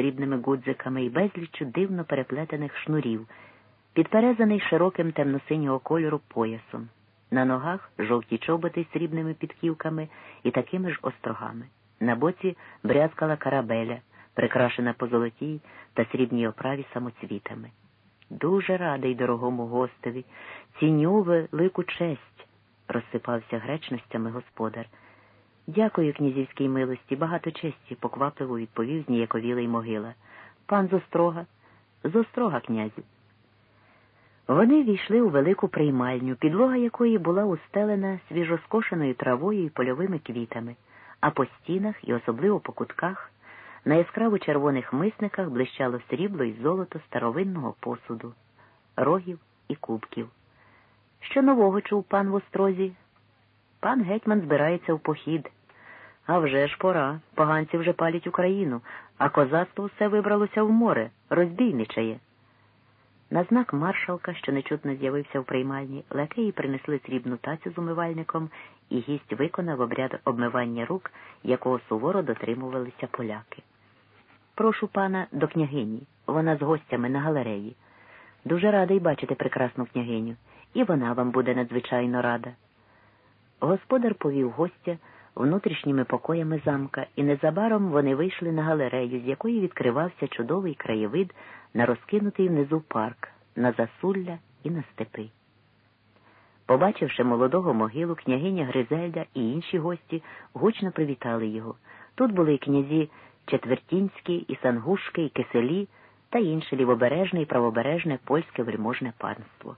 срібними гудзиками і безліччю дивно переплетених шнурів, підперезаний широким темно-синього кольору поясом. На ногах жовті чоботи з срібними підківками і такими ж острогами. На боці брязкала карабеля, прикрашена по золотій та срібній оправі самоцвітами. Дуже радий дорогому гостеві, ціню велику честь, розсипався гречностями господар. Дякую, князівській милості, багато честі, поквапливо відповів зніяковілий могила. Пан зострога, зострога, князю. Вони війшли у велику приймальню, підлога якої була устелена свіжоскошеною травою і польовими квітами, а по стінах і особливо по кутках на яскраво червоних мисниках блищало срібло і золото старовинного посуду, рогів і кубків. Що нового чув пан в острозі? Пан гетьман збирається в похід. А вже ж пора. Поганці вже палять Україну, а козацтво все вибралося в море, розбійничає. На знак маршалка, що нечутно з'явився в приймальні, лакеї принесли срібну тацю з умивальником, і гість виконав обряд обмивання рук, якого суворо дотримувалися поляки. Прошу пана до княгині. Вона з гостями на галереї. Дуже радий бачити прекрасну княгиню, і вона вам буде надзвичайно рада. Господар повів гостя внутрішніми покоями замка, і незабаром вони вийшли на галерею, з якої відкривався чудовий краєвид на розкинутий внизу парк, на засулля і на степи. Побачивши молодого могилу, княгиня Гризельда і інші гості гучно привітали його. Тут були князі Четвертінські, і Сангушки, і Киселі та інше лівобережне і правобережне польське вельможне панство.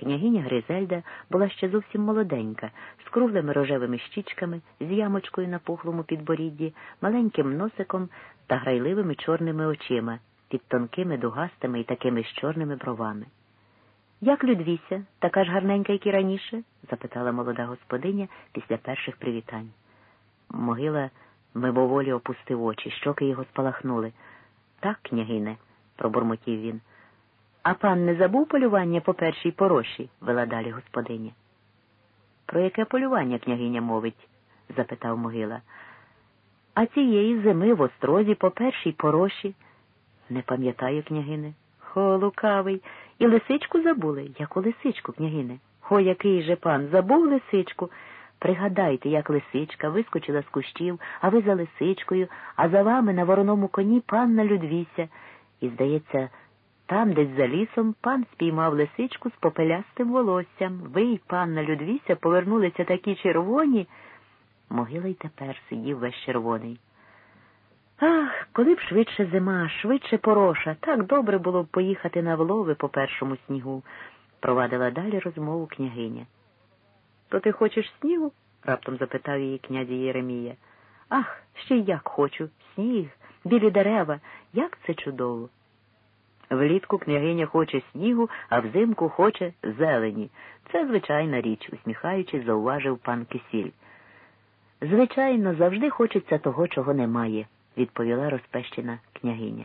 Княгиня Гризельда була ще зовсім молоденька, з круглими рожевими щічками, з ямочкою на пухлому підборідді, маленьким носиком та грайливими чорними очима, під тонкими дугастими і такими ж чорними бровами. Як Людвіся, така ж гарненька, як і раніше? запитала молода господиня після перших привітань. Могила мимоволі опустив очі, щоки його спалахнули. Так, княгине, пробурмотів він. А пан не забув полювання по першій пороші? вела далі господиня. Про яке полювання княгиня мовить? запитав могила. А цієї зими в острозі по першій пороші. Не пам'ятаю, княгине. Хо, лукавий. І лисичку забули, яку лисичку, княгине. Хо, який же пан забув лисичку. Пригадайте, як лисичка вискочила з кущів, а ви за лисичкою, а за вами на вороному коні панна Людвіся. І, здається, там, десь за лісом, пан спіймав лисичку з попелястим волоссям. Ви й панна Людвіся повернулися такі червоні. Могила й тепер сидів весь червоний. Ах, коли б швидше зима, швидше пороша, так добре було б поїхати на влови по першому снігу, провадила далі розмову княгиня. То ти хочеш снігу? раптом запитав її князі Єремія. Ах, ще й як хочу. Сніг, білі дерева, як це чудово. Влітку княгиня хоче снігу, а взимку хоче зелені. Це звичайна річ, усміхаючись, зауважив пан Кисіль. Звичайно, завжди хочеться того, чого немає, відповіла розпещена княгиня.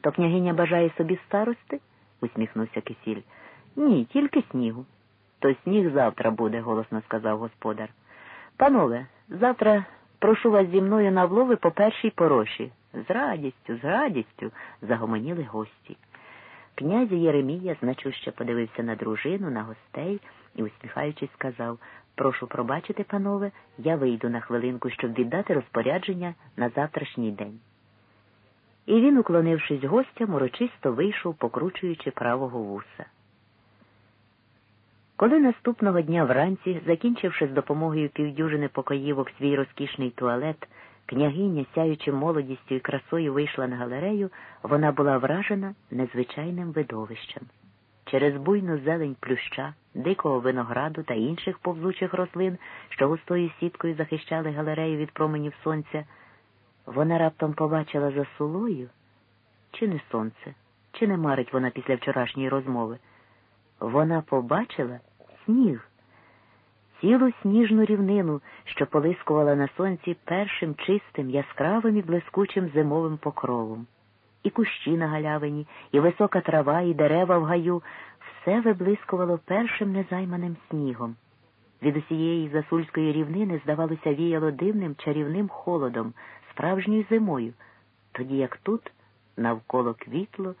То княгиня бажає собі старости? усміхнувся Кисіль. Ні, тільки снігу. То сніг завтра буде, голосно сказав господар. Панове, завтра прошу вас зі мною на влови по першій пороші. З радістю, з радістю, загомоніли гості. Князь Єремія значуще подивився на дружину, на гостей і, усміхаючись, сказав Прошу пробачити, панове, я вийду на хвилинку, щоб віддати розпорядження на завтрашній день. І він, уклонившись гостям, урочисто вийшов, покручуючи правого вуса. Коли наступного дня вранці, закінчивши з допомогою півдюжини покоївок свій розкішний туалет, княгиня, сяючи молодістю і красою, вийшла на галерею, вона була вражена незвичайним видовищем. Через буйну зелень плюща, дикого винограду та інших повзучих рослин, що густою сіткою захищали галерею від променів сонця, вона раптом побачила за сулою, чи не сонце, чи не марить вона після вчорашньої розмови. Вона побачила сніг, цілу сніжну рівнину, що полискувала на сонці першим чистим, яскравим і блискучим зимовим покровом. І кущі на галявині, і висока трава, і дерева в гаю все виблискувало першим незайманим снігом. Від усієї засульської рівнини, здавалося, віяло дивним чарівним холодом, справжньою зимою, тоді як тут навколо квітло